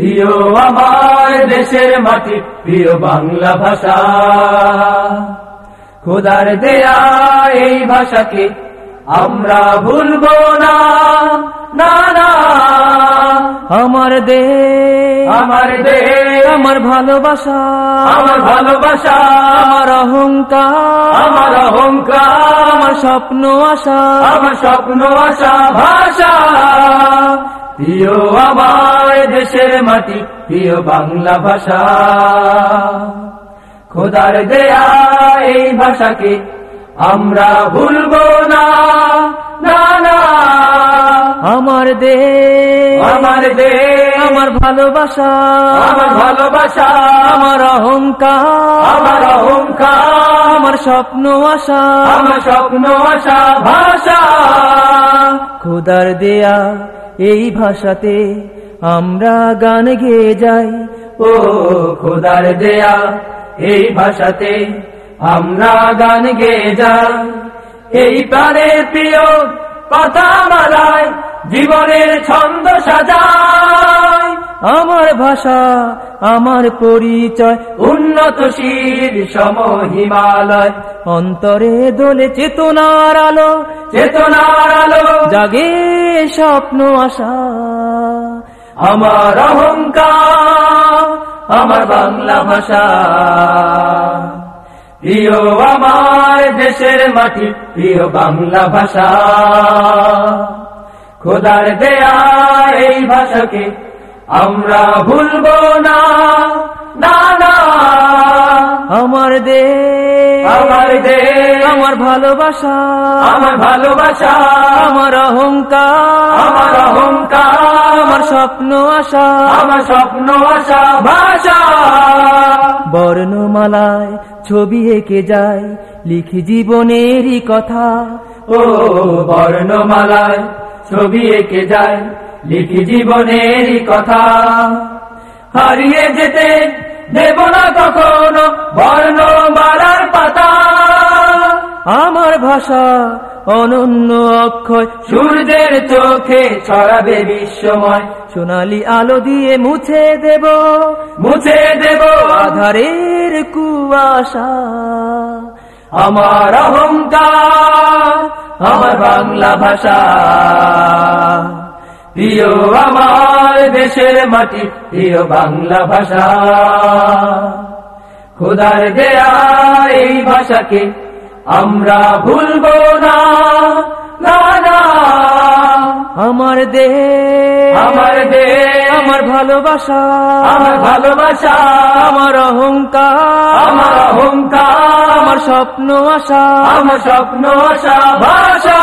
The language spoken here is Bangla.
প্রিয় আমার দেশের মাটি প্রিয় বাংলা ভাষা। খোদার দেয়া এই ভাষাকে আমরা ভুলবো না না না। আমার দে আমার দে আমার ভালোবাসা। আমার ভালোবাসা। আমার অহংকার। আমার অহংকার। আমার স্বপ্ন আশা। আমার স্বপ্ন আশা ভাষা। প্রিয় আমার দেশের মাটি প্রিয় বাংলা ভাষা। খোদার দেয়া এই ভাষাকে আমরা ভুলবো না না না। আমার দে আমার দে আমার ভালোবাসা আমার ভালোবাসা আমার অহংকার আমার অহংকার আমার স্বপ্ন আশা আমার স্বপ্ন আশা ভাষা। খোদার দেয়া এই ভাষাতে আমরা গান গেয়ে যাই। ও খোদার দেয়া, এই ভাষাতে আমরা গান গেয়ে যাই। এই প্রাণের প্রিয় কথা মালায় জীবনের ছন্দ সাজায় আমার ভাষা, আমার পরিচয় উন্নত শির সম হিমালয় অন্তরে দোলে চেতনার আলো চেতনার আলো জাগে স্বপ্ন আশা। আমার অহংকার, আমার বাংলা ভাষা। প্রিয় আমার দেশের মাটি, প্রিয় বাংলা ভাষা। খোদার দেয়া এই ভাষাকে আমরা ভুলবো না না আমার দে আমার দেশ আমার ভালোবাসা আমার ভালোবাসা আমার অহংকার আমার অহংকার আমার স্বপ্ন আশা আমার স্বপ্ন আশা ভাষা। বর্ণমালায় ছবি এঁকে যায় লিখি জীবনেরই কথা। ও বর্ণমালায় ছবি এঁকে যায় লিখি জীবনেরই কথা। হারিয়ে যেতে দেব না কখনো ভাষা, অনন্য অক্ষয়, সূর্যের চোখে ছড়াবে বিশ্বময় সোনালি আলো দিয়ে মুছে দেব মুছে দেব আধারের কুয়াশা। আমার অহংকার, আমার বাংলা ভাষা। প্রিয় আমার দেশের মাটি, প্রিয় বাংলা ভাষা। খোদার দেয়া এই ভাষাকে আমরা ভুলব না না না। আমার দে আমার দে আমার ভালোবাসা আমার ভালোবাসা। আমার অহংকার আমার অহংকার। আমার স্বপ্ন আশা আমার স্বপ্ন আশা ভাষা